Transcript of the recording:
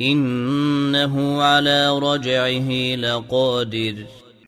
إنه على رجعه لقادر.